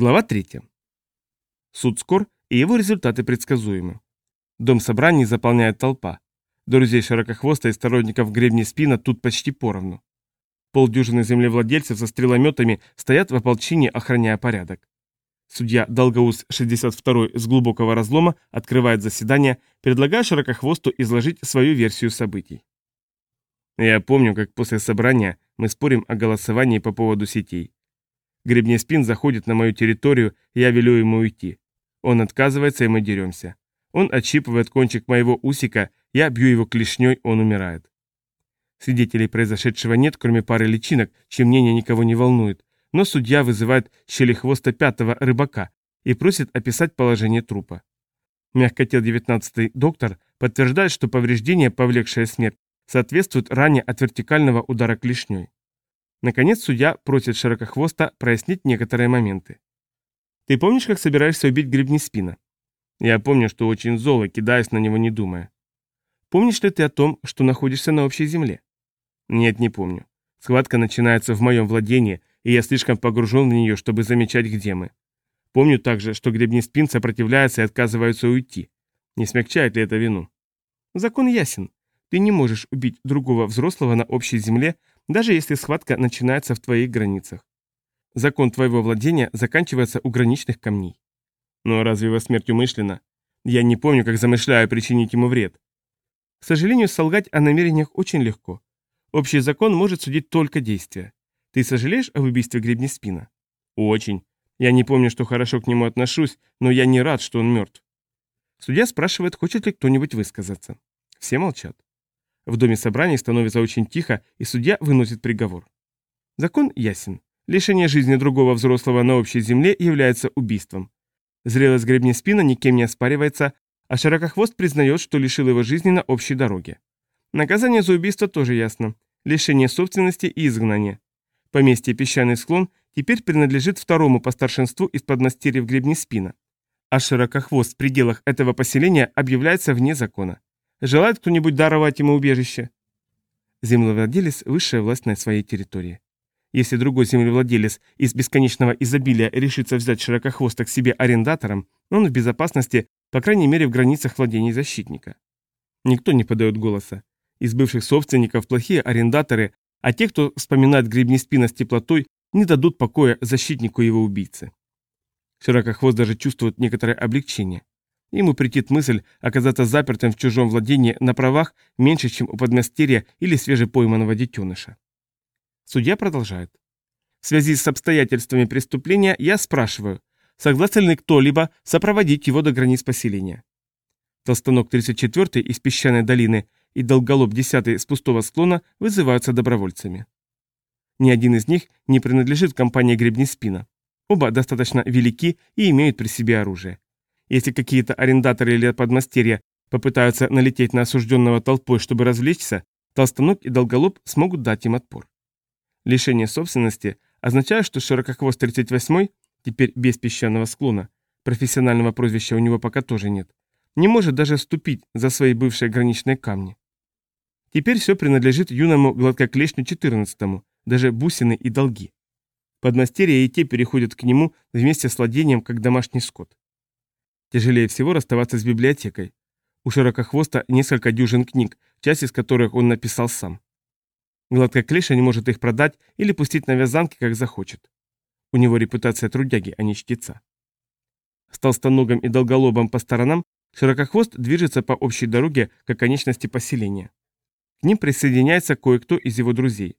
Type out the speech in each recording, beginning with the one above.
Глава 3. Суд скор, и его результаты предсказуемы. Дом собраний заполняет толпа. Друзей широкохвоста и сторонников гребни спина тут почти поровну. Полдюжины землевладельцев со стрелометами стоят в ополчении, охраняя порядок. Судья Долгоус 62 с глубокого разлома открывает заседание, предлагая широкохвосту изложить свою версию событий. Я помню, как после собрания мы спорим о голосовании по поводу сетей. Гребнеспин заходит на мою территорию, я велю ему уйти. Он отказывается, и мы деремся. Он отщипывает кончик моего усика, я бью его клешней, он умирает. Свидетелей произошедшего нет, кроме пары личинок, чье мнение никого не волнует, но судья вызывает щелехвоста пятого рыбака и просит описать положение трупа. Мягкотел 19 доктор подтверждает, что повреждение, повлекшее смерть, соответствует ране от вертикального удара клешней. Наконец судья просит Широкохвоста прояснить некоторые моменты. «Ты помнишь, как собираешься убить Гребнеспина?» «Я помню, что очень зол и кидаюсь на него, не думая». «Помнишь ли ты о том, что находишься на общей земле?» «Нет, не помню. Схватка начинается в моем владении, и я слишком погружен в нее, чтобы замечать, где мы. Помню также, что Гребнеспин сопротивляется и отказывается уйти. Не смягчает ли это вину?» «Закон ясен. Ты не можешь убить другого взрослого на общей земле, даже если схватка начинается в твоих границах. Закон твоего владения заканчивается у граничных камней. Но разве его смерть умышлена? Я не помню, как замышляю причинить ему вред. К сожалению, солгать о намерениях очень легко. Общий закон может судить только действия. Ты сожалеешь об убийстве Гребнеспина? Очень. Я не помню, что хорошо к нему отношусь, но я не рад, что он мертв. Судья спрашивает, хочет ли кто-нибудь высказаться. Все молчат. В доме собраний становится очень тихо, и судья выносит приговор. Закон ясен. Лишение жизни другого взрослого на общей земле является убийством. Зрелость гребня спина никем не оспаривается, а Широкохвост признает, что лишил его жизни на общей дороге. Наказание за убийство тоже ясно. Лишение собственности и изгнание. Поместье «Песчаный склон» теперь принадлежит второму по старшинству из подмастерьев гребни спина. А Широкохвост в пределах этого поселения объявляется вне закона. Желает кто-нибудь даровать ему убежище? Землевладелец – высшая власть на своей территории. Если другой землевладелец из бесконечного изобилия решится взять широкохвоста к себе арендатором, он в безопасности, по крайней мере в границах владений защитника. Никто не подает голоса. Из бывших собственников плохие арендаторы, а те, кто вспоминает гребни спина с теплотой, не дадут покоя защитнику его убийцы. Широкохвост даже чувствует некоторое облегчение. Ему претит мысль оказаться запертым в чужом владении на правах меньше, чем у подмастерья или свежепойманного детеныша. Судья продолжает. В связи с обстоятельствами преступления я спрашиваю, согласен ли кто-либо сопроводить его до границ поселения. Толстанок 34 из песчаной долины и Долголоб 10 с пустого склона вызываются добровольцами. Ни один из них не принадлежит компании Гребнеспина. Оба достаточно велики и имеют при себе оружие. Если какие-то арендаторы или подмастерья попытаются налететь на осужденного толпой, чтобы развлечься, толстоног и долголоб смогут дать им отпор. Лишение собственности означает, что широкохвост 38 теперь без песчаного склона, профессионального прозвища у него пока тоже нет, не может даже ступить за свои бывшие граничные камни. Теперь все принадлежит юному гладкоклешню 14 даже бусины и долги. Подмастерья и те переходят к нему вместе с владением, как домашний скот. Тяжелее всего расставаться с библиотекой. У Широкохвоста несколько дюжин книг, часть из которых он написал сам. Гладкая клеша не может их продать или пустить на вязанки, как захочет. У него репутация трудяги, а не чтеца. С толстоногом и долголобом по сторонам Широкохвост движется по общей дороге к оконечности поселения. К ним присоединяется кое-кто из его друзей.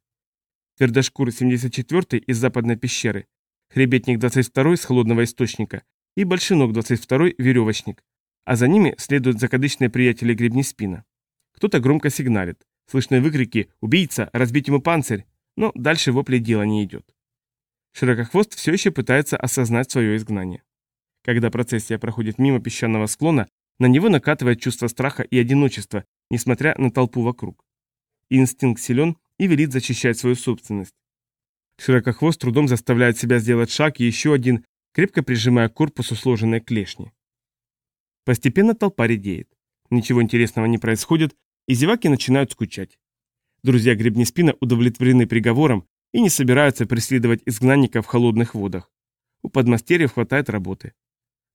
Твердошкур 74 из западной пещеры, хребетник 22 с холодного источника и Большинок 22-й веревочник, а за ними следуют закадычные приятели гребни спина. Кто-то громко сигналит. Слышны выкрики «Убийца! Разбить ему панцирь!» Но дальше вопли дела не идет. Широкохвост все еще пытается осознать свое изгнание. Когда процессия проходит мимо песчаного склона, на него накатывает чувство страха и одиночества, несмотря на толпу вокруг. Инстинкт силен и велит защищать свою собственность. Широкохвост трудом заставляет себя сделать шаг и еще один, крепко прижимая к корпусу сложенные клешни. Постепенно толпа редеет. Ничего интересного не происходит, и зеваки начинают скучать. Друзья Гребнеспина удовлетворены приговором и не собираются преследовать изгнанника в холодных водах. У подмастерьев хватает работы.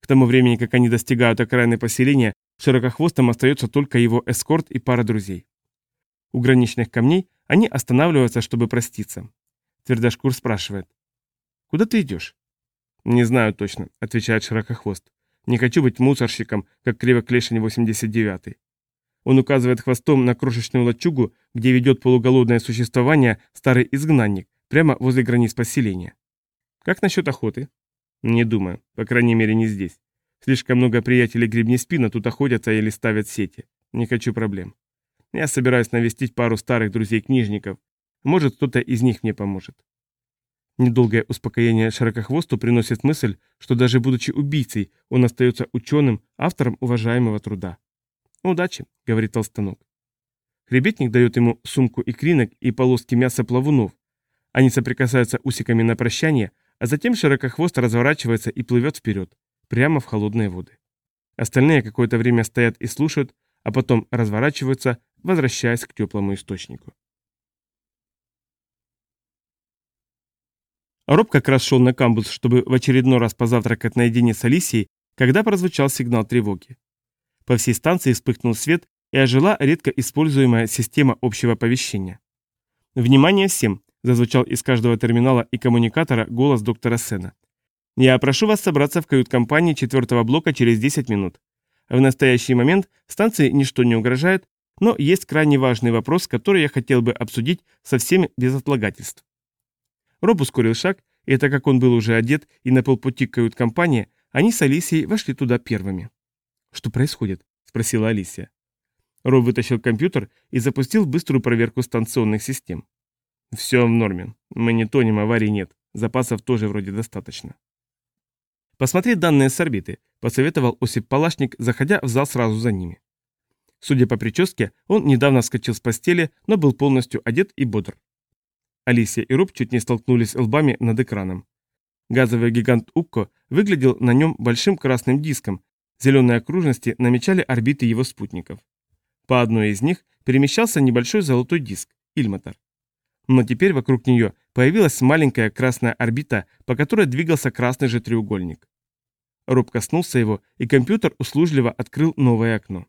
К тому времени, как они достигают окраины поселения, широкохвостом остается только его эскорт и пара друзей. У граничных камней они останавливаются, чтобы проститься. Твердошкур спрашивает. «Куда ты идешь?» «Не знаю точно», — отвечает Широкохвост. «Не хочу быть мусорщиком, как Кривоклешень 89-й». Он указывает хвостом на крошечную лачугу, где ведет полуголодное существование старый изгнанник, прямо возле границ поселения. «Как насчет охоты?» «Не думаю, по крайней мере не здесь. Слишком много приятелей гребнеспина тут охотятся или ставят сети. Не хочу проблем. Я собираюсь навестить пару старых друзей-книжников. Может, кто-то из них мне поможет». Недолгое успокоение широкохвосту приносит мысль, что даже будучи убийцей, он остается ученым, автором уважаемого труда. «Удачи», — говорит толстанок. Хребетник дает ему сумку икринок и полоски мяса плавунов. Они соприкасаются усиками на прощание, а затем широкохвост разворачивается и плывет вперед, прямо в холодные воды. Остальные какое-то время стоят и слушают, а потом разворачиваются, возвращаясь к теплому источнику. Роб как раз шел на камбус, чтобы в очередной раз позавтракать наедине с Алисией, когда прозвучал сигнал тревоги. По всей станции вспыхнул свет и ожила редко используемая система общего оповещения. «Внимание всем!» – зазвучал из каждого терминала и коммуникатора голос доктора Сена. «Я прошу вас собраться в кают-компании четвертого блока через 10 минут. В настоящий момент станции ничто не угрожает, но есть крайне важный вопрос, который я хотел бы обсудить со всеми без отлагательств. Роб ускорил шаг, и так как он был уже одет и на полпути к кают-компании, они с Алисией вошли туда первыми. «Что происходит?» – спросила Алисия. Роб вытащил компьютер и запустил быструю проверку станционных систем. «Все в норме. Мы не тонем, аварий нет. Запасов тоже вроде достаточно». «Посмотри данные с орбиты», – посоветовал Осип Палашник, заходя в зал сразу за ними. Судя по прическе, он недавно вскочил с постели, но был полностью одет и бодр. Алисия и Роб чуть не столкнулись лбами над экраном. Газовый гигант Укко выглядел на нем большим красным диском, зеленые окружности намечали орбиты его спутников. По одной из них перемещался небольшой золотой диск, Ильматор. Но теперь вокруг нее появилась маленькая красная орбита, по которой двигался красный же треугольник. Роб коснулся его, и компьютер услужливо открыл новое окно.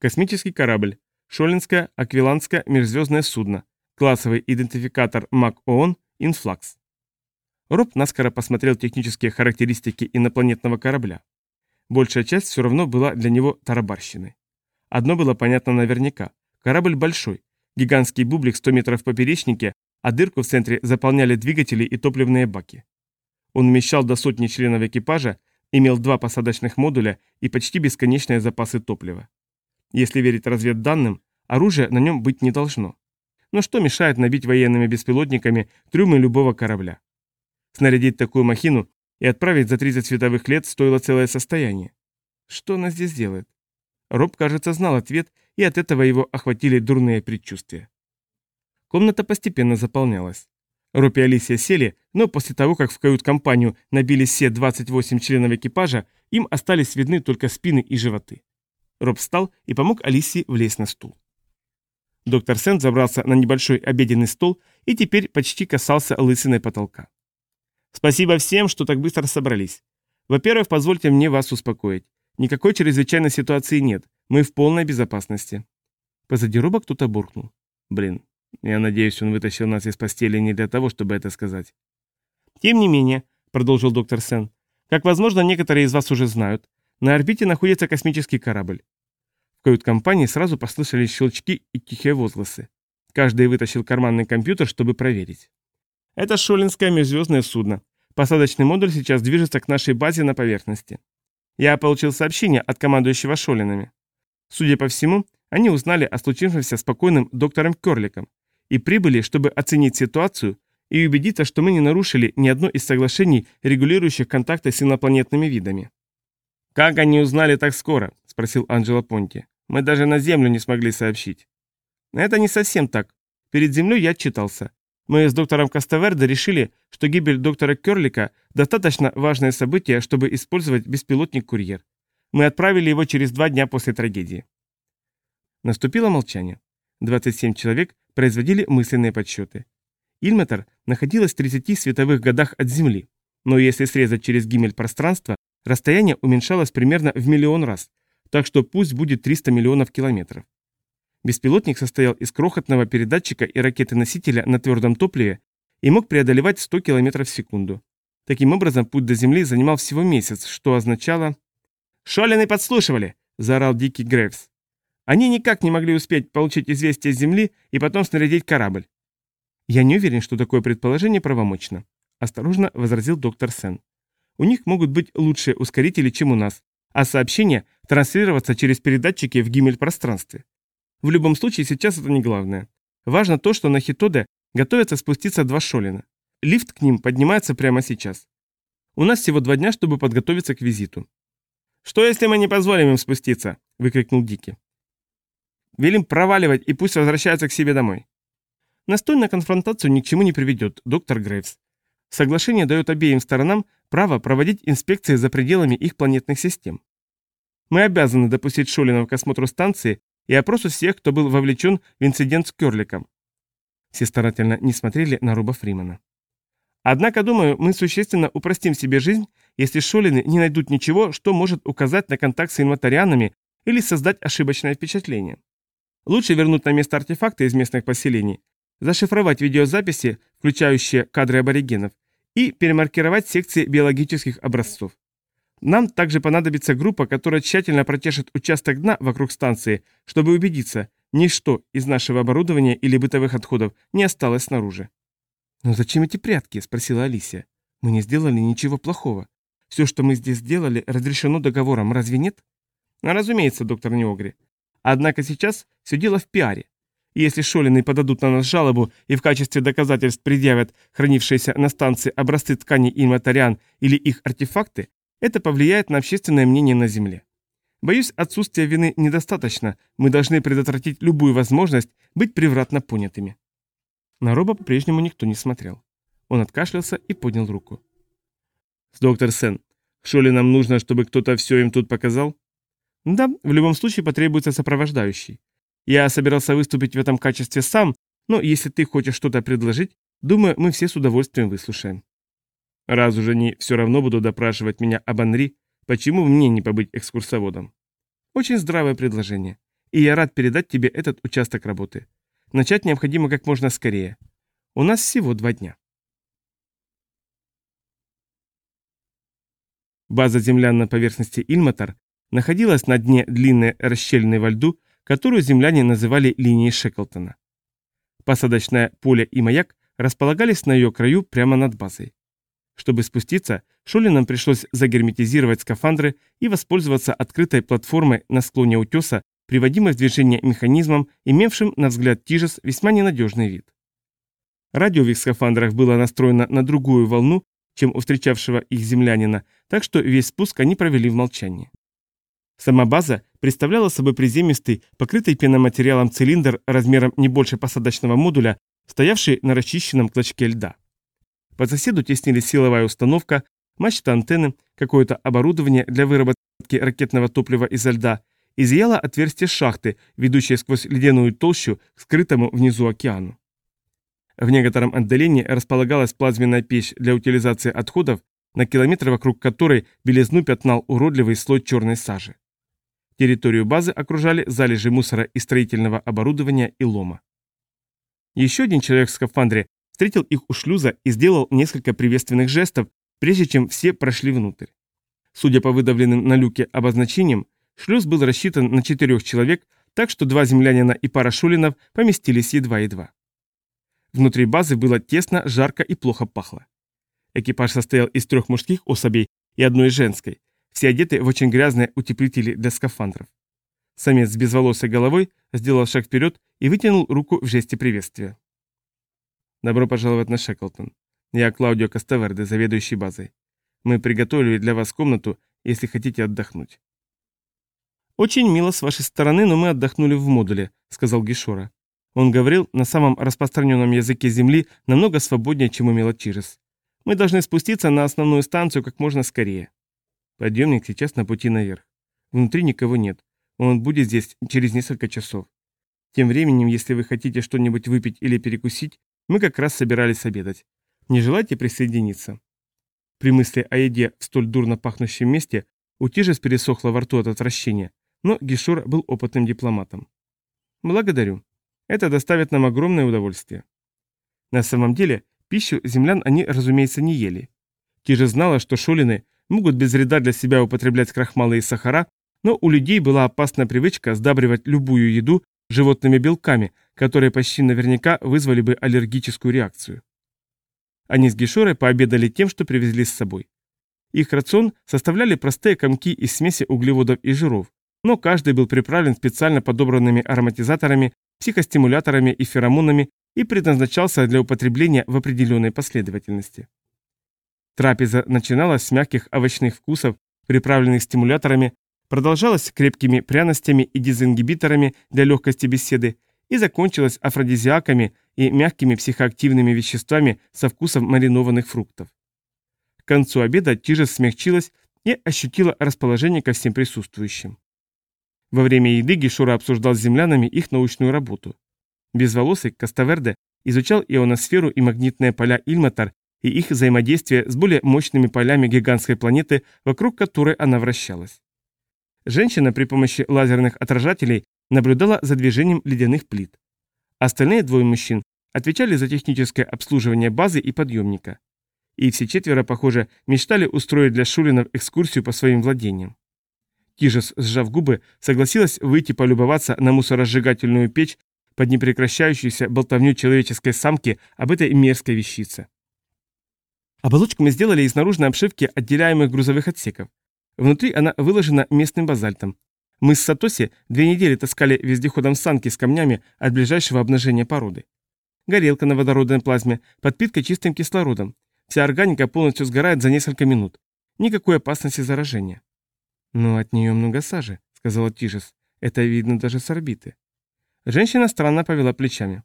Космический корабль, Шолинское аквиланское межзвездное судно, Классовый идентификатор МАК-ООН «Инфлакс». Роб наскоро посмотрел технические характеристики инопланетного корабля. Большая часть все равно была для него тарабарщиной. Одно было понятно наверняка. Корабль большой, гигантский бублик 100 метров в поперечнике, а дырку в центре заполняли двигатели и топливные баки. Он вмещал до сотни членов экипажа, имел два посадочных модуля и почти бесконечные запасы топлива. Если верить разведданным, оружия на нем быть не должно. Но что мешает набить военными беспилотниками трюмы любого корабля? Снарядить такую махину и отправить за 30 световых лет стоило целое состояние. Что она здесь делает? Роб, кажется, знал ответ, и от этого его охватили дурные предчувствия. Комната постепенно заполнялась. Роб и Алисия сели, но после того, как в кают-компанию набились все 28 членов экипажа, им остались видны только спины и животы. Роб встал и помог Алисии влезть на стул. Доктор Сент забрался на небольшой обеденный стол и теперь почти касался лысиной потолка. «Спасибо всем, что так быстро собрались. Во-первых, позвольте мне вас успокоить. Никакой чрезвычайной ситуации нет. Мы в полной безопасности». Позади Роба кто-то буркнул. «Блин, я надеюсь, он вытащил нас из постели не для того, чтобы это сказать». «Тем не менее», — продолжил доктор Сен, — «как, возможно, некоторые из вас уже знают, на орбите находится космический корабль кают-компании сразу послышались щелчки и тихие возгласы. Каждый вытащил карманный компьютер, чтобы проверить. Это Шолинское межзвездное судно. Посадочный модуль сейчас движется к нашей базе на поверхности. Я получил сообщение от командующего Шолинами. Судя по всему, они узнали о случившемся спокойным доктором Керликом и прибыли, чтобы оценить ситуацию и убедиться, что мы не нарушили ни одно из соглашений, регулирующих контакты с инопланетными видами. «Как они узнали так скоро?» – спросил Анджело Понти. Мы даже на Землю не смогли сообщить. Это не совсем так. Перед Землей я отчитался. Мы с доктором Каставердо решили, что гибель доктора Керлика – достаточно важное событие, чтобы использовать беспилотник-курьер. Мы отправили его через два дня после трагедии. Наступило молчание. 27 человек производили мысленные подсчеты. Ильметр находилась в 30 световых годах от Земли. Но если срезать через гимель пространство, расстояние уменьшалось примерно в миллион раз, так что пусть будет 300 миллионов километров. Беспилотник состоял из крохотного передатчика и ракеты-носителя на твердом топливе и мог преодолевать 100 км в секунду. Таким образом, путь до Земли занимал всего месяц, что означало... «Шолины подслушивали!» – заорал Дикий Грейвс. Они никак не могли успеть получить известие с Земли и потом снарядить корабль. «Я не уверен, что такое предположение правомочно», – осторожно возразил доктор Сен. «У них могут быть лучшие ускорители, чем у нас, а сообщения транслироваться через передатчики в гимель-пространстве. В любом случае, сейчас это не главное. Важно то, что на Хитоде готовятся спуститься два Шолина. Лифт к ним поднимается прямо сейчас. У нас всего два дня, чтобы подготовиться к визиту. «Что, если мы не позволим им спуститься?» – выкрикнул Дики. «Велим проваливать и пусть возвращаются к себе домой». Настой на конфронтацию ни к чему не приведет, доктор Грейвс. Соглашение дает обеим сторонам право проводить инспекции за пределами их планетных систем. Мы обязаны допустить Шолинов к осмотру станции и опросу всех, кто был вовлечен в инцидент с Керликом. Все старательно не смотрели на Руба Фримана. Однако, думаю, мы существенно упростим себе жизнь, если Шолины не найдут ничего, что может указать на контакт с инватарианами или создать ошибочное впечатление. Лучше вернуть на место артефакты из местных поселений, зашифровать видеозаписи, включающие кадры аборигенов, и перемаркировать секции биологических образцов. Нам также понадобится группа, которая тщательно протешит участок дна вокруг станции, чтобы убедиться, ничто из нашего оборудования или бытовых отходов не осталось снаружи. «Но зачем эти прятки?» – спросила Алисия. «Мы не сделали ничего плохого. Все, что мы здесь сделали, разрешено договором, разве нет?» «Ну, «Разумеется, доктор Неогри. Однако сейчас все дело в пиаре. Если Шолины подадут на нас жалобу и в качестве доказательств предъявят хранившиеся на станции образцы тканей инватариан или их артефакты, это повлияет на общественное мнение на Земле. Боюсь, отсутствия вины недостаточно, мы должны предотвратить любую возможность быть превратно понятыми. На Роба по-прежнему никто не смотрел. Он откашлялся и поднял руку. «Доктор Сен, Шоли нам нужно, чтобы кто-то все им тут показал?» «Да, в любом случае потребуется сопровождающий. Я собирался выступить в этом качестве сам, но если ты хочешь что-то предложить, думаю, мы все с удовольствием выслушаем». Раз уже они все равно будут допрашивать меня об Анри, почему мне не побыть экскурсоводом? Очень здравое предложение. И я рад передать тебе этот участок работы. Начать необходимо как можно скорее. У нас всего два дня. База землян на поверхности Ильматор находилась на дне длинной расщельной во льду, которую земляне называли линией Шеклтона. Посадочное поле и маяк располагались на ее краю прямо над базой. Чтобы спуститься, Шолинам пришлось загерметизировать скафандры и воспользоваться открытой платформой на склоне утеса, приводимой в движение механизмом, имевшим, на взгляд Тижес, весьма ненадежный вид. Радио в их скафандрах было настроено на другую волну, чем у встречавшего их землянина, так что весь спуск они провели в молчании. Сама база представляла собой приземистый, покрытый пеноматериалом цилиндр размером не больше посадочного модуля, стоявший на расчищенном клочке льда. По соседу теснились силовая установка, мачта антенны, какое-то оборудование для выработки ракетного топлива изо льда, и зияло отверстие шахты, ведущее сквозь ледяную толщу к скрытому внизу океану. В некотором отдалении располагалась плазменная печь для утилизации отходов, на километр вокруг которой белизну пятнал уродливый слой черной сажи. Территорию базы окружали залежи мусора и строительного оборудования и лома. Еще один человек в скафандре встретил их у шлюза и сделал несколько приветственных жестов, прежде чем все прошли внутрь. Судя по выдавленным на люке обозначениям, шлюз был рассчитан на четырех человек, так что два землянина и пара шулинов поместились едва-едва. Внутри базы было тесно, жарко и плохо пахло. Экипаж состоял из трех мужских особей и одной женской, все одеты в очень грязные утеплители для скафандров. Самец с безволосой головой сделал шаг вперед и вытянул руку в жесте приветствия. Добро пожаловать на Шеклтон. Я Клаудио Каставерде, заведующий базой. Мы приготовили для вас комнату, если хотите отдохнуть. Очень мило с вашей стороны, но мы отдохнули в модуле, сказал Гишора. Он говорил на самом распространенном языке Земли намного свободнее, чем умела Чирес. Мы должны спуститься на основную станцию как можно скорее. Подъемник сейчас на пути наверх. Внутри никого нет. Он будет здесь через несколько часов. Тем временем, если вы хотите что-нибудь выпить или перекусить, мы как раз собирались обедать. Не желаете присоединиться?» При мысли о еде в столь дурно пахнущем месте у Тижес пересохло во рту от отвращения, но Гишур был опытным дипломатом. «Благодарю. Это доставит нам огромное удовольствие». На самом деле, пищу землян они, разумеется, не ели. Тижес знала, что шолины могут без вреда для себя употреблять крахмалы и сахара, но у людей была опасная привычка сдабривать любую еду животными белками, которые почти наверняка вызвали бы аллергическую реакцию. Они с Гешорой пообедали тем, что привезли с собой. Их рацион составляли простые комки из смеси углеводов и жиров, но каждый был приправлен специально подобранными ароматизаторами, психостимуляторами и феромонами и предназначался для употребления в определенной последовательности. Трапеза начиналась с мягких овощных вкусов, приправленных стимуляторами, продолжалась крепкими пряностями и дезингибиторами для легкости беседы и закончилась афродизиаками и мягкими психоактивными веществами со вкусом маринованных фруктов. К концу обеда Тижес смягчилась и ощутила расположение ко всем присутствующим. Во время еды Гишура обсуждал с землянами их научную работу. Безволосый Каставерде изучал ионосферу и магнитные поля Ильматар и их взаимодействие с более мощными полями гигантской планеты, вокруг которой она вращалась. Женщина при помощи лазерных отражателей наблюдала за движением ледяных плит. Остальные двое мужчин отвечали за техническое обслуживание базы и подъемника. И все четверо, похоже, мечтали устроить для Шулинов экскурсию по своим владениям. Тижес, сжав губы, согласилась выйти полюбоваться на мусоросжигательную печь под непрекращающуюся болтовню человеческой самки об этой мерзкой вещице. Оболочку мы сделали из наружной обшивки отделяемых грузовых отсеков. Внутри она выложена местным базальтом. Мы с Сатоси две недели таскали вездеходом санки с камнями от ближайшего обнажения породы. Горелка на водородной плазме, подпитка чистым кислородом. Вся органика полностью сгорает за несколько минут. Никакой опасности заражения. «Но от нее много сажи», — сказала Тижес. «Это видно даже с орбиты». Женщина странно повела плечами.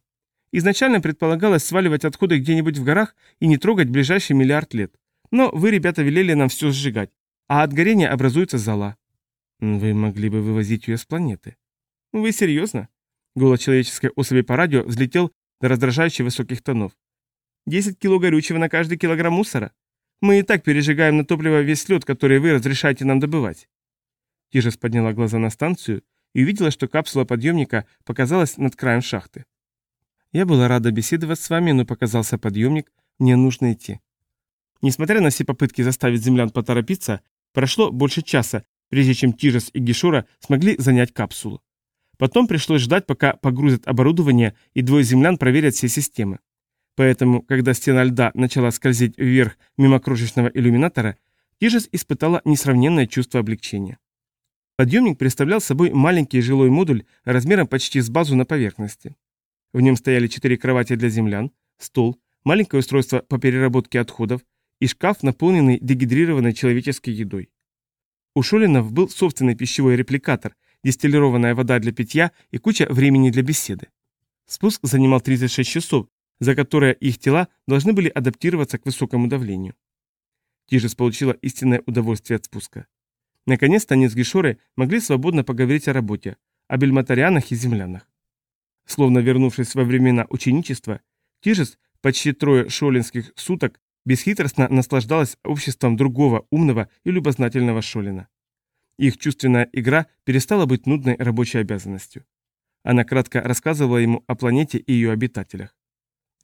Изначально предполагалось сваливать отходы где-нибудь в горах и не трогать ближайший миллиард лет. Но вы, ребята, велели нам все сжигать, а от горения образуется зола. Вы могли бы вывозить ее с планеты. Вы серьезно? Голос человеческой особи по радио взлетел до раздражающе высоких тонов. 10 кило горючего на каждый килограмм мусора? Мы и так пережигаем на топливо весь лед, который вы разрешаете нам добывать. Тижес подняла глаза на станцию и увидела, что капсула подъемника показалась над краем шахты. Я была рада беседовать с вами, но показался подъемник, мне нужно идти. Несмотря на все попытки заставить землян поторопиться, прошло больше часа, прежде чем Тижес и Гишура смогли занять капсулу. Потом пришлось ждать, пока погрузят оборудование и двое землян проверят все системы. Поэтому, когда стена льда начала скользить вверх мимо крошечного иллюминатора, Тижес испытала несравненное чувство облегчения. Подъемник представлял собой маленький жилой модуль размером почти с базу на поверхности. В нем стояли четыре кровати для землян, стол, маленькое устройство по переработке отходов и шкаф, наполненный дегидрированной человеческой едой. У Шолинов был собственный пищевой репликатор, дистиллированная вода для питья и куча времени для беседы. Спуск занимал 36 часов, за которые их тела должны были адаптироваться к высокому давлению. Тижес получила истинное удовольствие от спуска. Наконец-то они с Гишорой могли свободно поговорить о работе, о бельматарианах и землянах. Словно вернувшись во времена ученичества, Тижес почти трое шолинских суток бесхитростно наслаждалась обществом другого умного и любознательного Шолина. Их чувственная игра перестала быть нудной рабочей обязанностью. Она кратко рассказывала ему о планете и ее обитателях.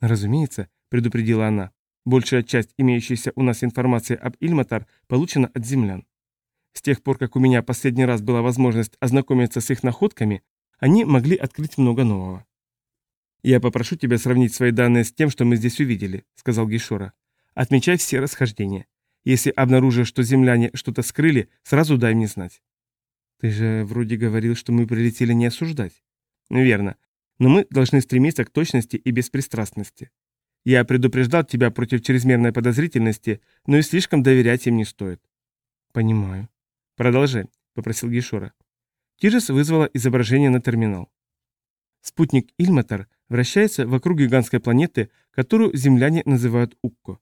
«Разумеется», — предупредила она, — «большая часть имеющейся у нас информации об Ильматар получена от землян. С тех пор, как у меня последний раз была возможность ознакомиться с их находками, они могли открыть много нового. «Я попрошу тебя сравнить свои данные с тем, что мы здесь увидели», — сказал Гейшора. «Отмечай все расхождения. Если обнаружишь, что земляне что-то скрыли, сразу дай мне знать». «Ты же вроде говорил, что мы прилетели не осуждать». «Верно. Но мы должны стремиться к точности и беспристрастности. Я предупреждал тебя против чрезмерной подозрительности, но и слишком доверять им не стоит». «Понимаю». «Продолжай», — попросил Гейшора. Тижес вызвала изображение на терминал. Спутник Ильматор вращается вокруг гигантской планеты, которую земляне называют Укко.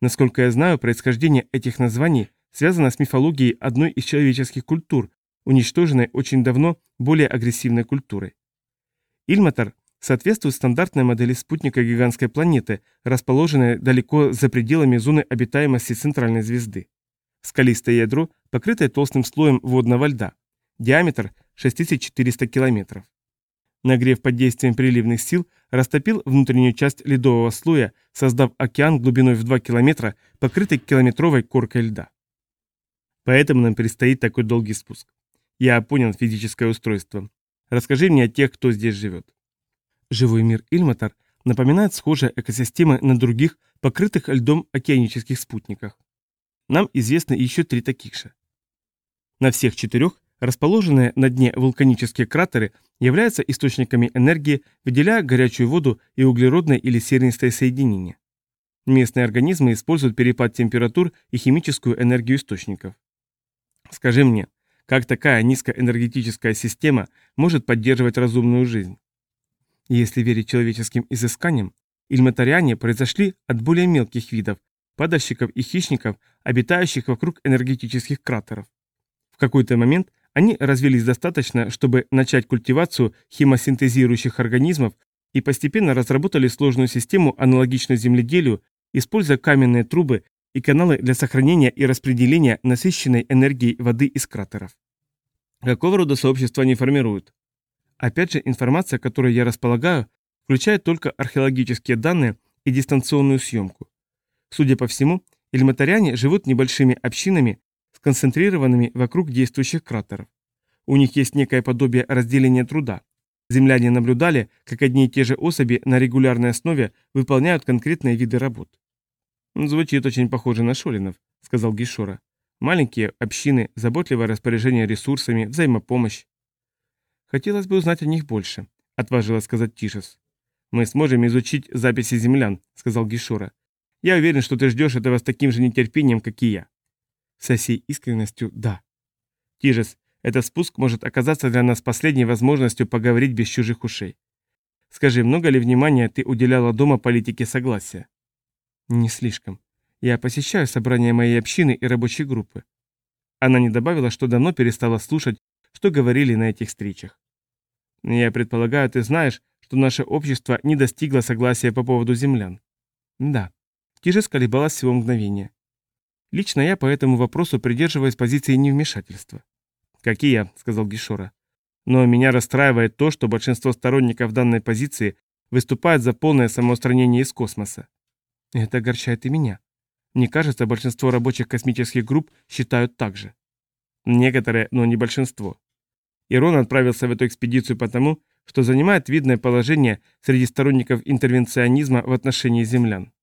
Насколько я знаю, происхождение этих названий связано с мифологией одной из человеческих культур, уничтоженной очень давно более агрессивной культурой. Ильматор соответствует стандартной модели спутника гигантской планеты, расположенной далеко за пределами зоны обитаемости центральной звезды. Скалистое ядро, покрытое толстым слоем водного льда. Диаметр 6400 километров. Нагрев под действием приливных сил растопил внутреннюю часть ледового слоя, создав океан глубиной в 2 километра, покрытый километровой коркой льда. Поэтому нам предстоит такой долгий спуск. Я понял физическое устройство. Расскажи мне о тех, кто здесь живет. Живой мир Ильматар напоминает схожие экосистемы на других, покрытых льдом океанических спутниках. Нам известны еще три таких же. На всех четырех Расположенные на дне вулканические кратеры являются источниками энергии, выделяя горячую воду и углеродное или сернистое соединение. Местные организмы используют перепад температур и химическую энергию источников. Скажи мне, как такая низкоэнергетическая система может поддерживать разумную жизнь? Если верить человеческим изысканиям, ильматариане произошли от более мелких видов, падальщиков и хищников, обитающих вокруг энергетических кратеров. В какой-то момент они развились достаточно, чтобы начать культивацию химосинтезирующих организмов и постепенно разработали сложную систему, аналогичную земледелию, используя каменные трубы и каналы для сохранения и распределения насыщенной энергии воды из кратеров. Какого рода сообщества они формируют? Опять же, информация, которой я располагаю, включает только археологические данные и дистанционную съемку. Судя по всему, эльматаряне живут небольшими общинами, сконцентрированными вокруг действующих кратеров. У них есть некое подобие разделения труда. Земляне наблюдали, как одни и те же особи на регулярной основе выполняют конкретные виды работ. «Звучит очень похоже на Шолинов», — сказал Гишора. «Маленькие общины, заботливое распоряжение ресурсами, взаимопомощь». «Хотелось бы узнать о них больше», — отважила сказать Тишес. «Мы сможем изучить записи землян», — сказал Гишора. «Я уверен, что ты ждешь этого с таким же нетерпением, как и я». Со всей искренностью «да». Тижес, этот спуск может оказаться для нас последней возможностью поговорить без чужих ушей. Скажи, много ли внимания ты уделяла дома политике согласия? Не слишком. Я посещаю собрания моей общины и рабочей группы. Она не добавила, что давно перестала слушать, что говорили на этих встречах. Я предполагаю, ты знаешь, что наше общество не достигло согласия по поводу землян. Да. Тижес колебалась всего мгновения. Лично я по этому вопросу придерживаюсь позиции невмешательства. «Как и я», — сказал Гишора. «Но меня расстраивает то, что большинство сторонников данной позиции выступает за полное самоустранение из космоса. Это огорчает и меня. Мне кажется, большинство рабочих космических групп считают так же. Некоторые, но не большинство. Ирон отправился в эту экспедицию потому, что занимает видное положение среди сторонников интервенционизма в отношении землян.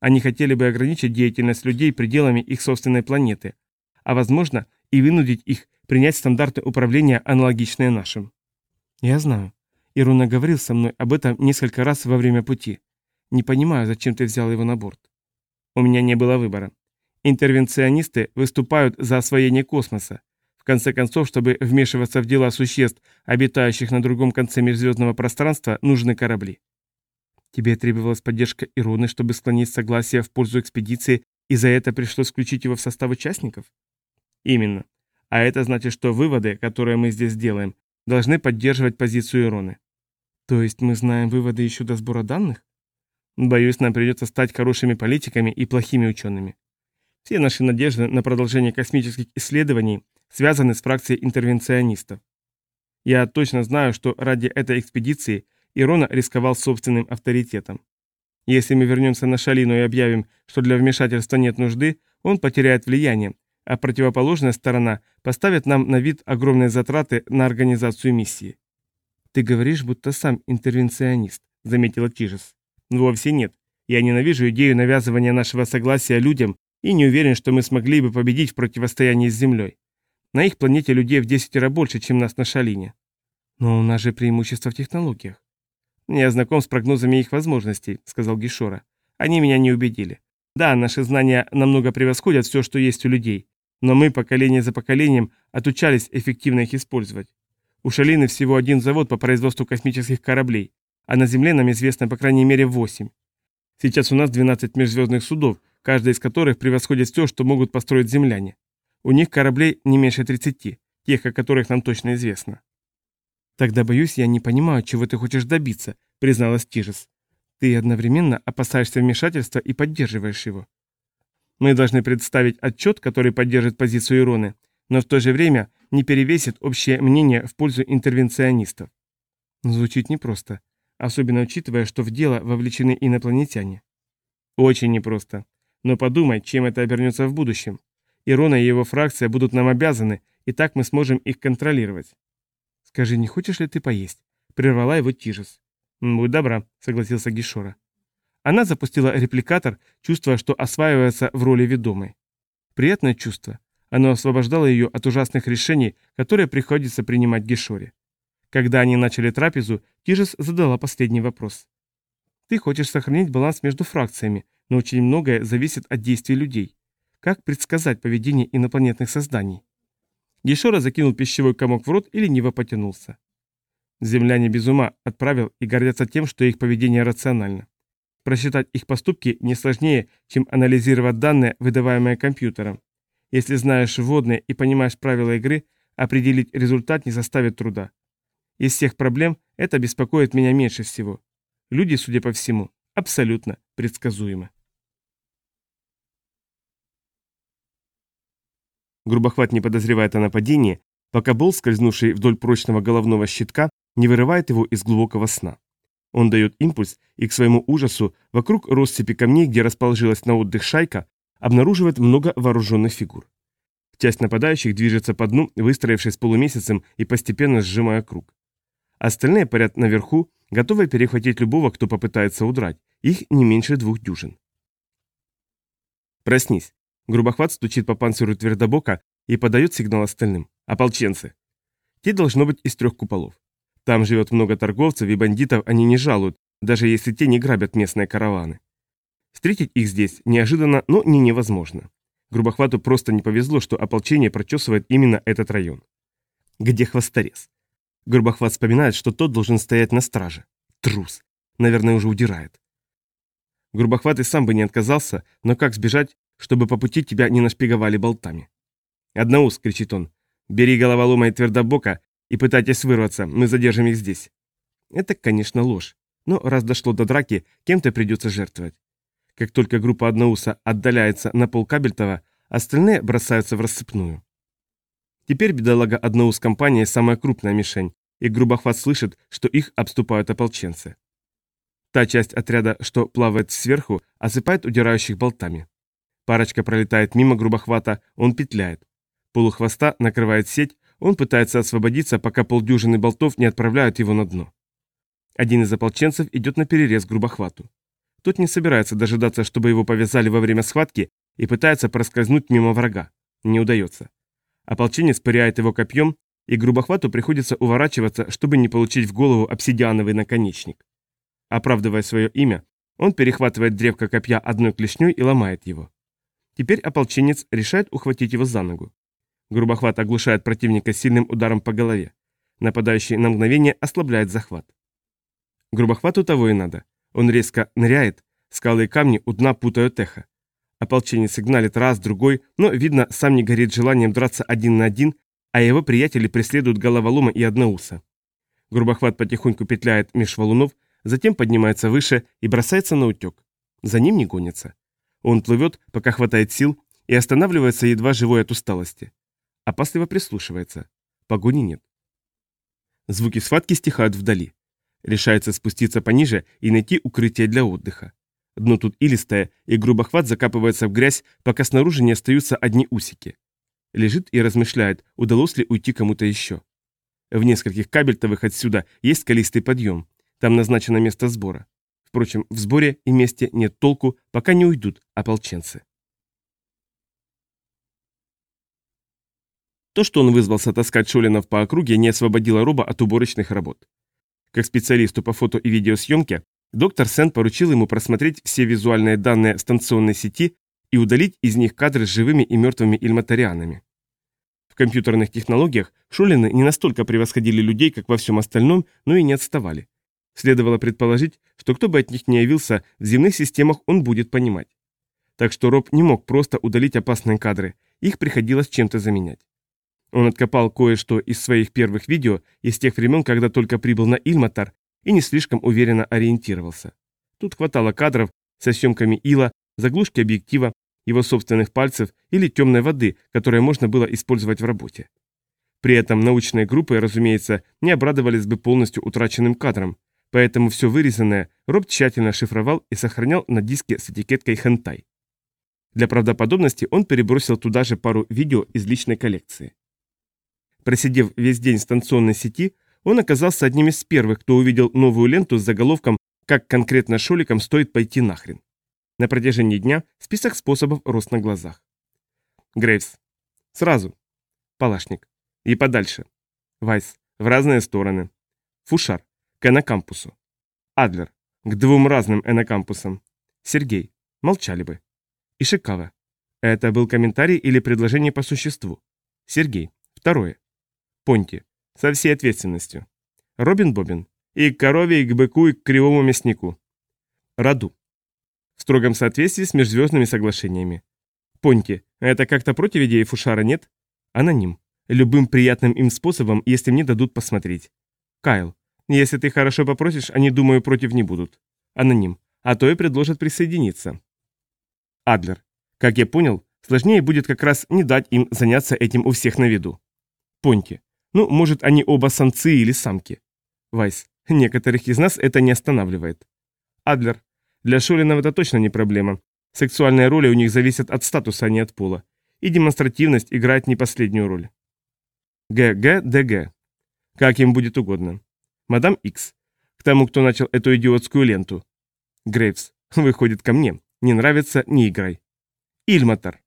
Они хотели бы ограничить деятельность людей пределами их собственной планеты, а возможно и вынудить их принять стандарты управления, аналогичные нашим. Я знаю. Ируна говорил со мной об этом несколько раз во время пути. Не понимаю, зачем ты взял его на борт. У меня не было выбора. Интервенционисты выступают за освоение космоса. В конце концов, чтобы вмешиваться в дела существ, обитающих на другом конце межзвездного пространства, нужны корабли. Тебе требовалась поддержка Ироны, чтобы склонить согласие в пользу экспедиции, и за это пришлось включить его в состав участников? Именно. А это значит, что выводы, которые мы здесь делаем, должны поддерживать позицию Ироны. То есть мы знаем выводы еще до сбора данных? Боюсь, нам придется стать хорошими политиками и плохими учеными. Все наши надежды на продолжение космических исследований связаны с фракцией интервенционистов. Я точно знаю, что ради этой экспедиции – Ирона рисковал собственным авторитетом. Если мы вернемся на Шалину и объявим, что для вмешательства нет нужды, он потеряет влияние, а противоположная сторона поставит нам на вид огромные затраты на организацию миссии. «Ты говоришь, будто сам интервенционист», — заметила Тижес. «Вовсе нет. Я ненавижу идею навязывания нашего согласия людям и не уверен, что мы смогли бы победить в противостоянии с Землей. На их планете людей в десятеро больше, чем нас на Шалине. Но у нас же преимущество в технологиях. «Я знаком с прогнозами их возможностей», — сказал Гишора. «Они меня не убедили. Да, наши знания намного превосходят все, что есть у людей, но мы, поколение за поколением, отучались эффективно их использовать. У Шалины всего один завод по производству космических кораблей, а на Земле нам известно по крайней мере восемь. Сейчас у нас 12 межзвездных судов, каждый из которых превосходит все, что могут построить земляне. У них кораблей не меньше 30, тех, о которых нам точно известно. Тогда, боюсь, я не понимаю, чего ты хочешь добиться, — призналась Тижес. «Ты одновременно опасаешься вмешательства и поддерживаешь его. Мы должны представить отчет, который поддержит позицию Ироны, но в то же время не перевесит общее мнение в пользу интервенционистов. Звучит непросто, особенно учитывая, что в дело вовлечены инопланетяне. Очень непросто. Но подумай, чем это обернется в будущем. Ирона и его фракция будут нам обязаны, и так мы сможем их контролировать. Скажи, не хочешь ли ты поесть? Прервала его Тижес. Будь добра, согласился Гишора. Она запустила репликатор, чувствуя, что осваивается в роли ведомой. Приятное чувство. Оно освобождало ее от ужасных решений, которые приходится принимать Гишоре. Когда они начали трапезу, Тижес задала последний вопрос. «Ты хочешь сохранить баланс между фракциями, но очень многое зависит от действий людей. Как предсказать поведение инопланетных созданий?» Гишора закинул пищевой комок в рот и лениво потянулся. Земляне без ума отправил и гордятся тем, что их поведение рационально. Просчитать их поступки не сложнее, чем анализировать данные, выдаваемые компьютером. Если знаешь вводные и понимаешь правила игры, определить результат не составит труда. Из всех проблем это беспокоит меня меньше всего. Люди, судя по всему, абсолютно предсказуемы. Грубохват не подозревает о нападении, пока Бол, скользнувший вдоль прочного головного щитка, не вырывает его из глубокого сна. Он дает импульс, и к своему ужасу, вокруг россыпи камней, где расположилась на отдых шайка, обнаруживает много вооруженных фигур. Часть нападающих движется по дну, выстроившись полумесяцем и постепенно сжимая круг. Остальные парят наверху, готовые перехватить любого, кто попытается удрать. Их не меньше двух дюжин. «Проснись!» Грубохват стучит по панциру твердобока и подает сигнал остальным. «Ополченцы!» Те должно быть из трех куполов. Там живет много торговцев, и бандитов они не жалуют, даже если те не грабят местные караваны. Встретить их здесь неожиданно, но не невозможно. Грубохвату просто не повезло, что ополчение прочесывает именно этот район. Где хвосторез? Грубохват вспоминает, что тот должен стоять на страже. Трус. Наверное, уже удирает. Грубохват и сам бы не отказался, но как сбежать, чтобы по пути тебя не нашпиговали болтами? «Одноус!» — кричит он. «Бери головолома и твердобока и пытайтесь вырваться, мы задержим их здесь». Это, конечно, ложь. Но раз дошло до драки, кем-то придется жертвовать. Как только группа Одноуса отдаляется на пол Кабельтова, остальные бросаются в рассыпную. Теперь бедолага Одноус компания самая крупная мишень, и Грубохват слышит, что их обступают ополченцы. Та часть отряда, что плавает сверху, осыпает удирающих болтами. Парочка пролетает мимо Грубохвата, он петляет. Полухвоста накрывает сеть, он пытается освободиться, пока полдюжины болтов не отправляют его на дно. Один из ополченцев идет на перерез грубохвату. Тот не собирается дожидаться, чтобы его повязали во время схватки и пытается проскользнуть мимо врага. Не удается. Ополченец пыряет его копьем, и грубохвату приходится уворачиваться, чтобы не получить в голову обсидиановый наконечник. Оправдывая свое имя, он перехватывает древко копья одной клешней и ломает его. Теперь ополченец решает ухватить его за ногу. Грубохват оглушает противника сильным ударом по голове. Нападающий на мгновение ослабляет захват. Грубохвату того и надо. Он резко ныряет, скалы и камни у дна путают эхо. Ополченец сигналит раз, другой, но, видно, сам не горит желанием драться один на один, а его приятели преследуют головолома и одноуса. Грубохват потихоньку петляет меж валунов, затем поднимается выше и бросается на утек. За ним не гонится. Он плывет, пока хватает сил, и останавливается едва живой от усталости. Опасливо прислушивается. Погони нет. Звуки схватки стихают вдали. Решается спуститься пониже и найти укрытие для отдыха. Дно тут илистое, и грубохват закапывается в грязь, пока снаружи не остаются одни усики. Лежит и размышляет, удалось ли уйти кому-то еще. В нескольких кабельтовых отсюда есть скалистый подъем. Там назначено место сбора. Впрочем, в сборе и месте нет толку, пока не уйдут ополченцы. То, что он вызвался таскать Шолинов по округе, не освободило Роба от уборочных работ. Как специалисту по фото и видеосъемке, доктор Сен поручил ему просмотреть все визуальные данные станционной сети и удалить из них кадры с живыми и мертвыми ильматарианами. В компьютерных технологиях Шолины не настолько превосходили людей, как во всем остальном, но и не отставали. Следовало предположить, что кто бы от них не явился, в земных системах он будет понимать. Так что Роб не мог просто удалить опасные кадры, их приходилось чем-то заменять. Он откопал кое-что из своих первых видео, из тех времен, когда только прибыл на Ильматар, и не слишком уверенно ориентировался. Тут хватало кадров со съемками ила, заглушки объектива, его собственных пальцев или темной воды, которую можно было использовать в работе. При этом научные группы, разумеется, не обрадовались бы полностью утраченным кадром, поэтому все вырезанное Роб тщательно шифровал и сохранял на диске с этикеткой «Хентай». Для правдоподобности он перебросил туда же пару видео из личной коллекции. Просидев весь день в станционной сети, он оказался одним из первых, кто увидел новую ленту с заголовком «Как конкретно шоликам стоит пойти нахрен». На протяжении дня список способов рос на глазах. Грейвс. Сразу. Палашник. И подальше. Вайс. В разные стороны. Фушар. К энокампусу. Адлер. К двум разным энокампусам. Сергей. Молчали бы. Ишикава. Это был комментарий или предложение по существу. Сергей. Второе. Понти. Со всей ответственностью. Робин Бобин. И к корове, и к быку, и к кривому мяснику. Раду. В строгом соответствии с межзвездными соглашениями. Понти. Это как-то против идеи Фушара, нет? Аноним. Любым приятным им способом, если мне дадут посмотреть. Кайл. Если ты хорошо попросишь, они, думаю, против не будут. Аноним. А то и предложат присоединиться. Адлер. Как я понял, сложнее будет как раз не дать им заняться этим у всех на виду. Понти. Ну, может, они оба самцы или самки. Вайс. Некоторых из нас это не останавливает. Адлер. Для Шолинов это точно не проблема. Сексуальные роли у них зависят от статуса, а не от пола. И демонстративность играет не последнюю роль. ГГДГ. Как им будет угодно. Мадам Икс. К тому, кто начал эту идиотскую ленту. Грейвс. Выходит ко мне. Не нравится, не играй. Ильматор.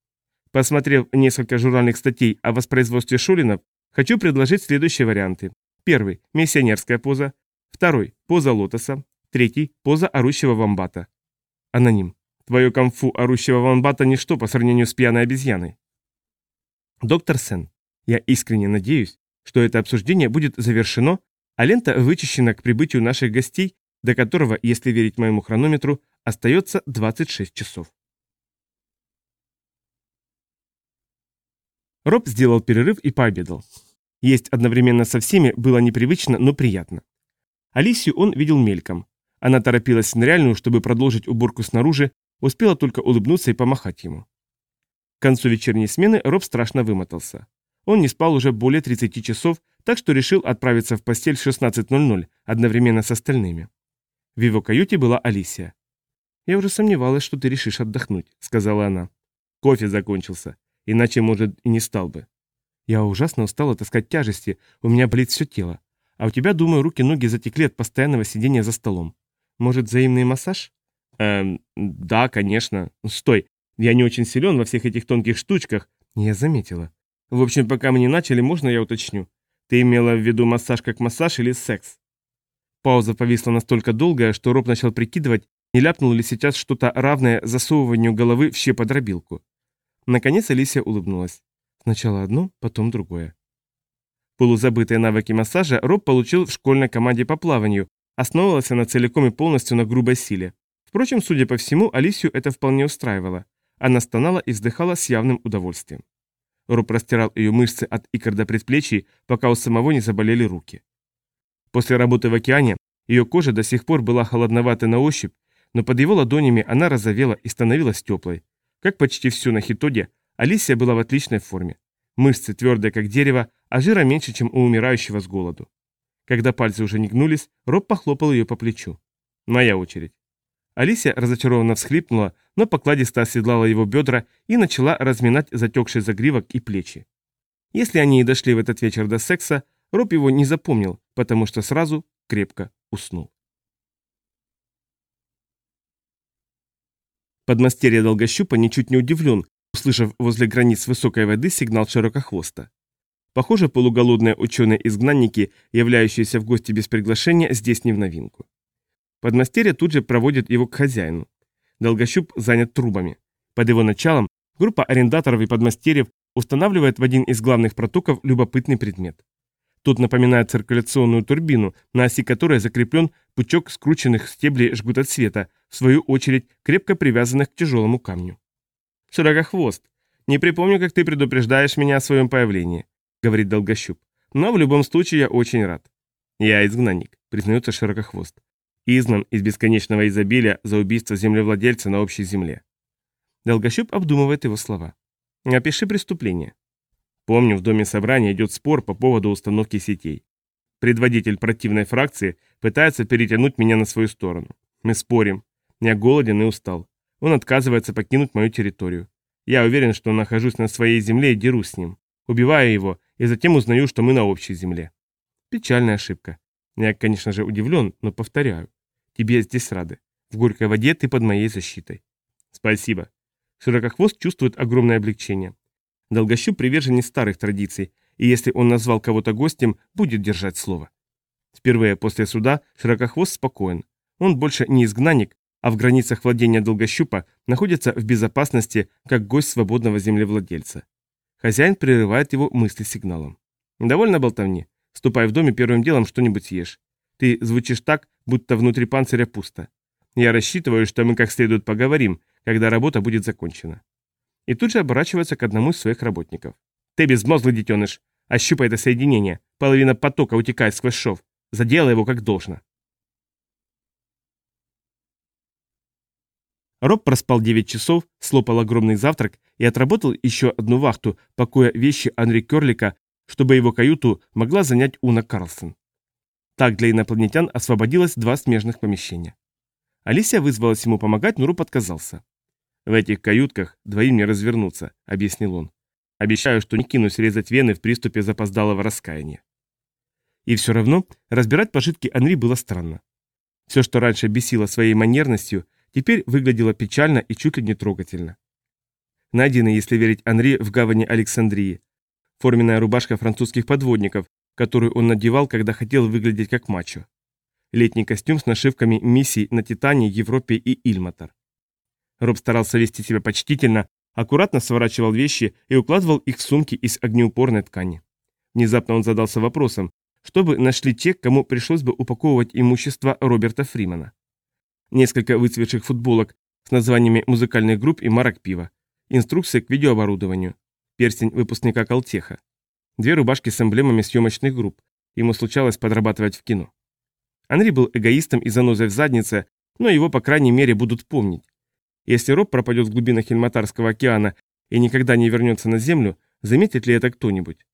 Посмотрев несколько журнальных статей о воспроизводстве шулинов, хочу предложить следующие варианты. Первый – миссионерская поза. Второй – поза лотоса. Третий – поза орущего вамбата. Аноним. Твое камфу орущего вамбата – ничто по сравнению с пьяной обезьяной. Доктор Сен. Я искренне надеюсь, что это обсуждение будет завершено, а лента вычищена к прибытию наших гостей, до которого, если верить моему хронометру, остается 26 часов. Роб сделал перерыв и пообедал. Есть одновременно со всеми было непривычно, но приятно. Алисию он видел мельком. Она торопилась на реальную, чтобы продолжить уборку снаружи, успела только улыбнуться и помахать ему. К концу вечерней смены Роб страшно вымотался. Он не спал уже более 30 часов, так что решил отправиться в постель в 16.00 одновременно с остальными. В его каюте была Алисия. «Я уже сомневалась, что ты решишь отдохнуть», — сказала она. «Кофе закончился. Иначе, может, и не стал бы. Я ужасно устала таскать тяжести, у меня болит все тело. А у тебя, думаю, руки-ноги затекли от постоянного сидения за столом. Может, взаимный массаж? Эм, да, конечно. Стой, я не очень силен во всех этих тонких штучках. Я заметила. В общем, пока мы не начали, можно я уточню? Ты имела в виду массаж как массаж или секс? Пауза повисла настолько долгая, что Роб начал прикидывать, не ляпнул ли сейчас что-то равное засовыванию головы в щеподробилку. Наконец Алисия улыбнулась. Сначала одно, потом другое. Полузабытые навыки массажа Роб получил в школьной команде по плаванию, основывалась она целиком и полностью на грубой силе. Впрочем, судя по всему, Алисию это вполне устраивало. Она стонала и вздыхала с явным удовольствием. Роб растирал ее мышцы от икр до предплечий, пока у самого не заболели руки. После работы в океане ее кожа до сих пор была холодноватой на ощупь, но под его ладонями она розовела и становилась теплой. Как почти все на Хитоде, Алисия была в отличной форме. Мышцы твердые, как дерево, а жира меньше, чем у умирающего с голоду. Когда пальцы уже не гнулись, Роб похлопал ее по плечу. «Моя очередь». Алисия разочарованно всхлипнула, но покладисто оседлала его бедра и начала разминать затекший загривок и плечи. Если они и дошли в этот вечер до секса, Роб его не запомнил, потому что сразу крепко уснул. Подмастерье долгощупа ничуть не удивлен, услышав возле границ высокой воды сигнал широкохвоста. Похоже, полуголодные ученые-изгнанники, являющиеся в гости без приглашения, здесь не в новинку. Подмастерье тут же проводит его к хозяину. Долгощуп занят трубами. Под его началом группа арендаторов и подмастерьев устанавливает в один из главных протоков любопытный предмет. Тут напоминает циркуляционную турбину, на оси которой закреплен пучок скрученных стеблей жгутоцвета, в свою очередь крепко привязанных к тяжелому камню. «Широкохвост, не припомню, как ты предупреждаешь меня о своем появлении», — говорит Долгощуп. «Но в любом случае я очень рад. Я изгнанник. признается Широкохвост. Изгнан из бесконечного изобилия за убийство землевладельца на общей земле. Долгощуп обдумывает его слова. Опиши преступление. Помню, в доме собрания идет спор по поводу установки сетей. Предводитель противной фракции пытается перетянуть меня на свою сторону. Мы спорим. Я голоден и устал. Он отказывается покинуть мою территорию. Я уверен, что нахожусь на своей земле и дерусь с ним. Убиваю его, и затем узнаю, что мы на общей земле. Печальная ошибка. Я, конечно же, удивлен, но повторяю. Тебе здесь рады. В горькой воде ты под моей защитой. Спасибо. Широкохвост чувствует огромное облегчение. Долгощуп приверженец старых традиций, и если он назвал кого-то гостем, будет держать слово. Впервые после суда Широкохвост спокоен. Он больше не изгнанник, а в границах владения Долгощупа находится в безопасности, как гость свободного землевладельца. Хозяин прерывает его мысли сигналом. «Довольно болтовни. Ступай в доме первым делом что-нибудь съешь. Ты звучишь так, будто внутри панциря пусто. Я рассчитываю, что мы как следует поговорим, когда работа будет закончена». И тут же оборачивается к одному из своих работников. «Ты безмозглый детеныш! Ощупай это соединение. Половина потока утекает сквозь шов. Заделай его как должно». Роб проспал 9 часов, слопал огромный завтрак и отработал еще одну вахту, пакуя вещи Анри Керлика, чтобы его каюту могла занять Уна Карлсон. Так для инопланетян освободилось два смежных помещения. Алисия вызвалась ему помогать, но Роб отказался. «В этих каютках двоим не развернуться», — объяснил он. «Обещаю, что не кинусь резать вены в приступе запоздалого раскаяния». И все равно разбирать пожитки Анри было странно. Все, что раньше бесило своей манерностью, теперь выглядело печально и чуть ли не трогательно. Найденный, если верить Анри, в гавани Александрии. Форменная рубашка французских подводников, которую он надевал, когда хотел выглядеть как мачо. Летний костюм с нашивками миссий на Титане, Европе и Ильматор. Роб старался вести себя почтительно, аккуратно сворачивал вещи и укладывал их в сумки из огнеупорной ткани. Внезапно он задался вопросом, чтобы нашли те, кому пришлось бы упаковывать имущество Роберта Фримана несколько выцветших футболок с названиями музыкальных групп и марок пива, инструкция к видеооборудованию, перстень выпускника Колтеха, две рубашки с эмблемами съемочных групп, ему случалось подрабатывать в кино. Анри был эгоистом и занозой в заднице, но его, по крайней мере, будут помнить. Если Роб пропадет в глубинах Хельматарского океана и никогда не вернется на Землю, заметит ли это кто-нибудь?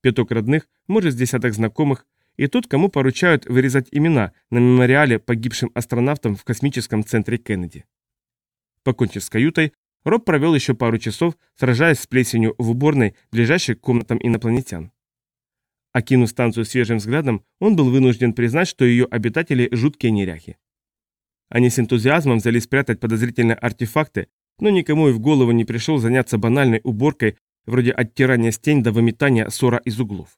Пяток родных, может, с десяток знакомых, и тот, кому поручают вырезать имена на мемориале погибшим астронавтам в космическом центре Кеннеди. Покончив с каютой, Роб провел еще пару часов, сражаясь с плесенью в уборной, ближайшей к комнатам инопланетян. Окинув станцию свежим взглядом, он был вынужден признать, что ее обитатели жуткие неряхи. Они с энтузиазмом взяли спрятать подозрительные артефакты, но никому и в голову не пришел заняться банальной уборкой, вроде оттирания стен до выметания ссора из углов.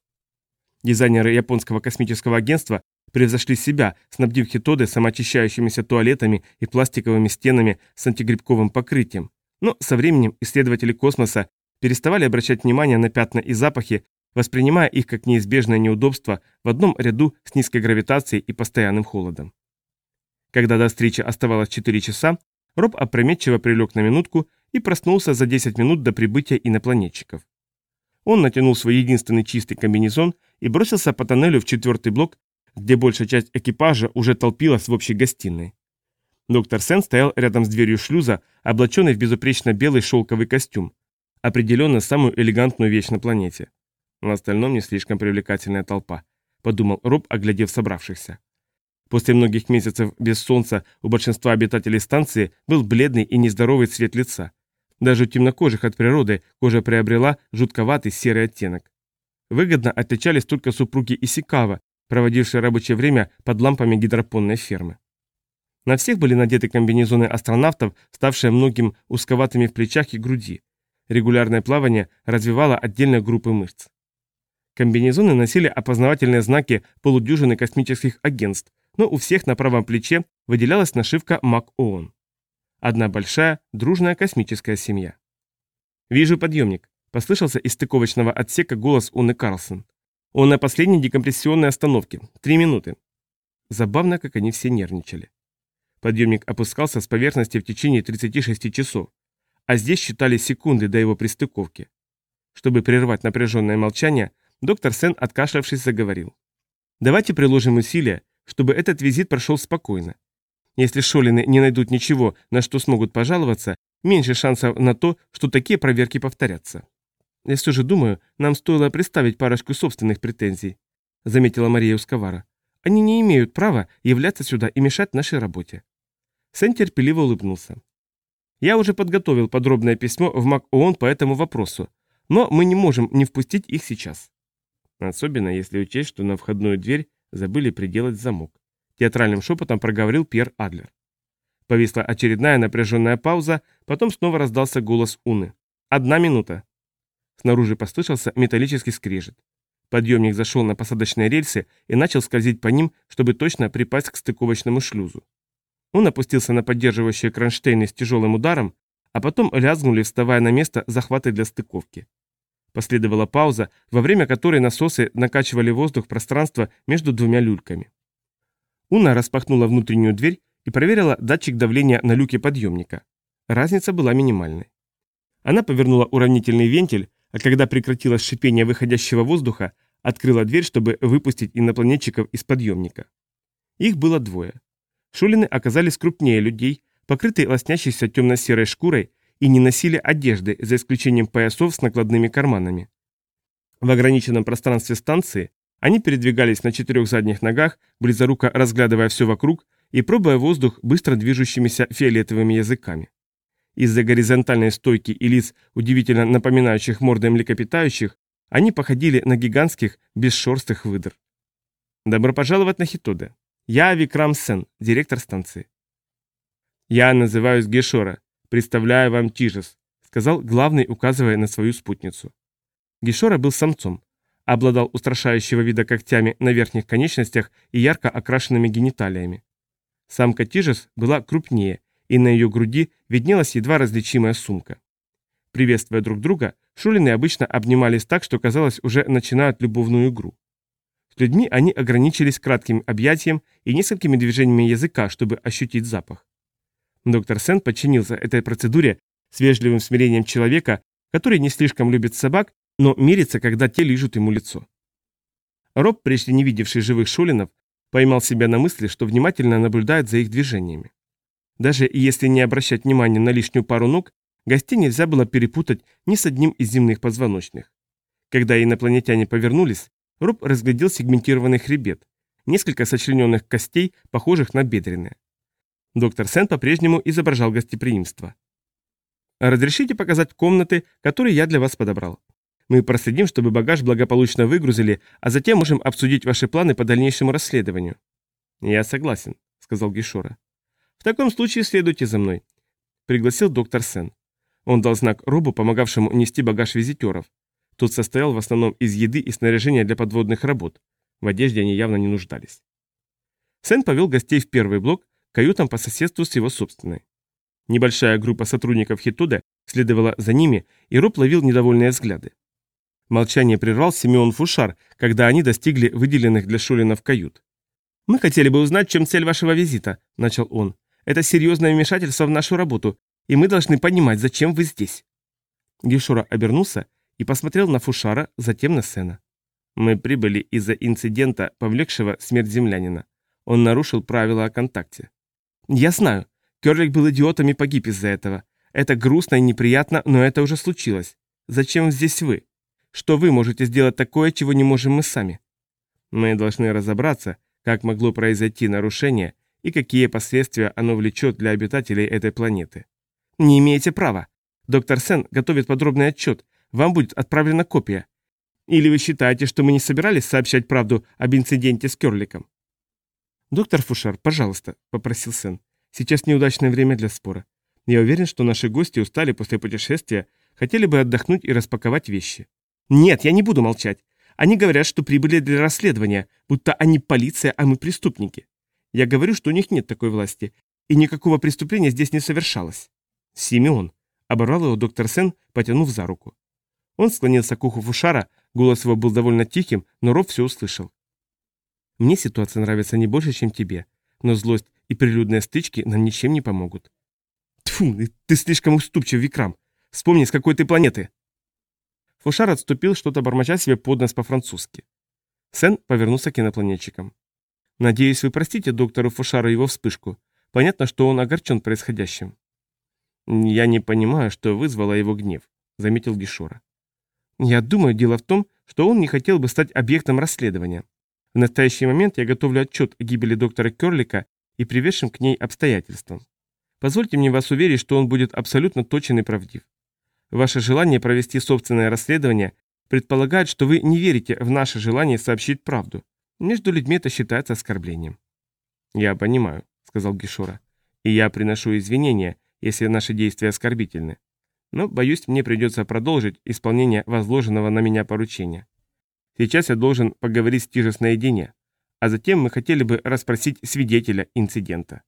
Дизайнеры японского космического агентства превзошли себя, снабдив Хитоды самоочищающимися туалетами и пластиковыми стенами с антигрибковым покрытием. Но со временем исследователи космоса переставали обращать внимание на пятна и запахи, воспринимая их как неизбежное неудобство в одном ряду с низкой гравитацией и постоянным холодом. Когда до встречи оставалось 4 часа, Роб опрометчиво прилег на минутку и проснулся за 10 минут до прибытия инопланетчиков. Он натянул свой единственный чистый комбинезон и бросился по тоннелю в четвертый блок, где большая часть экипажа уже толпилась в общей гостиной. Доктор Сен стоял рядом с дверью шлюза, облаченный в безупречно белый шелковый костюм. Определенно самую элегантную вещь на планете. В остальном не слишком привлекательная толпа, подумал Роб, оглядев собравшихся. После многих месяцев без солнца у большинства обитателей станции был бледный и нездоровый цвет лица. Даже у темнокожих от природы кожа приобрела жутковатый серый оттенок. Выгодно отличались только супруги Исикава, проводившие рабочее время под лампами гидропонной фермы. На всех были надеты комбинезоны астронавтов, ставшие многим узковатыми в плечах и груди. Регулярное плавание развивало отдельные группы мышц. Комбинезоны носили опознавательные знаки полудюжины космических агентств, но у всех на правом плече выделялась нашивка МАК ООН. Одна большая, дружная космическая семья. «Вижу подъемник», — послышался из стыковочного отсека голос Унны Карлсон. «Он на последней декомпрессионной остановке. Три минуты». Забавно, как они все нервничали. Подъемник опускался с поверхности в течение 36 часов, а здесь считали секунды до его пристыковки. Чтобы прервать напряженное молчание, доктор Сен, откашлявшись, заговорил. «Давайте приложим усилия, чтобы этот визит прошел спокойно. Если Шолины не найдут ничего, на что смогут пожаловаться, меньше шансов на то, что такие проверки повторятся. Я все же думаю, нам стоило представить парочку собственных претензий, заметила Мария Усковара. Они не имеют права являться сюда и мешать нашей работе. Сен терпеливо улыбнулся. Я уже подготовил подробное письмо в МАК ООН по этому вопросу, но мы не можем не впустить их сейчас. Особенно если учесть, что на входную дверь забыли приделать замок. Театральным шепотом проговорил Пьер Адлер. Повисла очередная напряженная пауза, потом снова раздался голос Уны. «Одна минута». Снаружи послышался металлический скрежет. Подъемник зашел на посадочные рельсы и начал скользить по ним, чтобы точно припасть к стыковочному шлюзу. Он опустился на поддерживающие кронштейны с тяжелым ударом, а потом лязгнули, вставая на место захваты для стыковки. Последовала пауза, во время которой насосы накачивали воздух в пространство между двумя люльками. Уна распахнула внутреннюю дверь и проверила датчик давления на люке подъемника. Разница была минимальной. Она повернула уравнительный вентиль, а когда прекратилось шипение выходящего воздуха, открыла дверь, чтобы выпустить инопланетчиков из подъемника. Их было двое. Шулины оказались крупнее людей, покрытые лоснящейся темно-серой шкурой и не носили одежды, за исключением поясов с накладными карманами. В ограниченном пространстве станции они передвигались на четырех задних ногах, близоруко разглядывая все вокруг и пробуя воздух быстро движущимися фиолетовыми языками. Из-за горизонтальной стойки и лиц, удивительно напоминающих морды млекопитающих, они походили на гигантских бесшерстых выдр. «Добро пожаловать на Хитоде. Я Викрам Сен, директор станции». «Я называюсь Гешора. Представляю вам Тижес», сказал главный, указывая на свою спутницу. Гешора был самцом, обладал устрашающего вида когтями на верхних конечностях и ярко окрашенными гениталиями. Самка Тижес была крупнее, и на ее груди виднелась едва различимая сумка. Приветствуя друг друга, шулины обычно обнимались так, что казалось, уже начинают любовную игру. С людьми они ограничились кратким объятием и несколькими движениями языка, чтобы ощутить запах. Доктор Сен подчинился этой процедуре с вежливым смирением человека, который не слишком любит собак, но мирится, когда те лижут ему лицо. Роб, прежде не видевший живых шулинов, поймал себя на мысли, что внимательно наблюдает за их движениями. Даже если не обращать внимания на лишнюю пару ног, гостей нельзя было перепутать ни с одним из земных позвоночных. Когда инопланетяне повернулись, Роб разглядел сегментированный хребет, несколько сочлененных костей, похожих на бедренные. Доктор Сен по-прежнему изображал гостеприимство. «Разрешите показать комнаты, которые я для вас подобрал?» Мы проследим, чтобы багаж благополучно выгрузили, а затем можем обсудить ваши планы по дальнейшему расследованию». «Я согласен», — сказал Гишора. «В таком случае следуйте за мной», — пригласил доктор Сен. Он дал знак Робу, помогавшему нести багаж визитеров. Тот состоял в основном из еды и снаряжения для подводных работ. В одежде они явно не нуждались. Сен повел гостей в первый блок, каютам по соседству с его собственной. Небольшая группа сотрудников Хитуда следовала за ними, и Роб ловил недовольные взгляды. Молчание прервал Симеон Фушар, когда они достигли выделенных для Шулинов кают. «Мы хотели бы узнать, чем цель вашего визита», – начал он. «Это серьезное вмешательство в нашу работу, и мы должны понимать, зачем вы здесь». Гешура обернулся и посмотрел на Фушара, затем на Сена. «Мы прибыли из-за инцидента, повлекшего смерть землянина. Он нарушил правила о контакте». «Я знаю. Керлик был идиотом и погиб из-за этого. Это грустно и неприятно, но это уже случилось. Зачем здесь вы?» Что вы можете сделать такое, чего не можем мы сами? Мы должны разобраться, как могло произойти нарушение и какие последствия оно влечет для обитателей этой планеты. Не имеете права. Доктор Сен готовит подробный отчет. Вам будет отправлена копия. Или вы считаете, что мы не собирались сообщать правду об инциденте с Керликом? Доктор Фушар, пожалуйста, попросил Сен. Сейчас неудачное время для спора. Я уверен, что наши гости устали после путешествия, хотели бы отдохнуть и распаковать вещи. Нет, я не буду молчать. Они говорят, что прибыли для расследования, будто они полиция, а мы преступники. Я говорю, что у них нет такой власти, и никакого преступления здесь не совершалось. Симеон. Оборвал его доктор Сен, потянув за руку. Он склонился к уху Фушара, голос его был довольно тихим, но Роб все услышал. Мне ситуация нравится не больше, чем тебе, но злость и прилюдные стычки нам ничем не помогут. Тьфу, ты слишком уступчив, Викрам. Вспомни, с какой ты планеты. Фушар отступил, что-то бормоча себе под нос по-французски. Сен повернулся к инопланетчикам. Надеюсь, вы простите доктору Фушару его вспышку. Понятно, что он огорчен происходящим. «Я не понимаю, что вызвало его гнев», — заметил Гишора. «Я думаю, дело в том, что он не хотел бы стать объектом расследования. В настоящий момент я готовлю отчет о гибели доктора Керлика и приведшим к ней обстоятельствам. Позвольте мне вас уверить, что он будет абсолютно точен и правдив. Ваше желание провести собственное расследование предполагает, что вы не верите в наше желание сообщить правду. Между людьми это считается оскорблением». «Я понимаю», — сказал Гишора. «И я приношу извинения, если наши действия оскорбительны. Но, боюсь, мне придется продолжить исполнение возложенного на меня поручения. Сейчас я должен поговорить с Тижес наедине, а затем мы хотели бы расспросить свидетеля инцидента.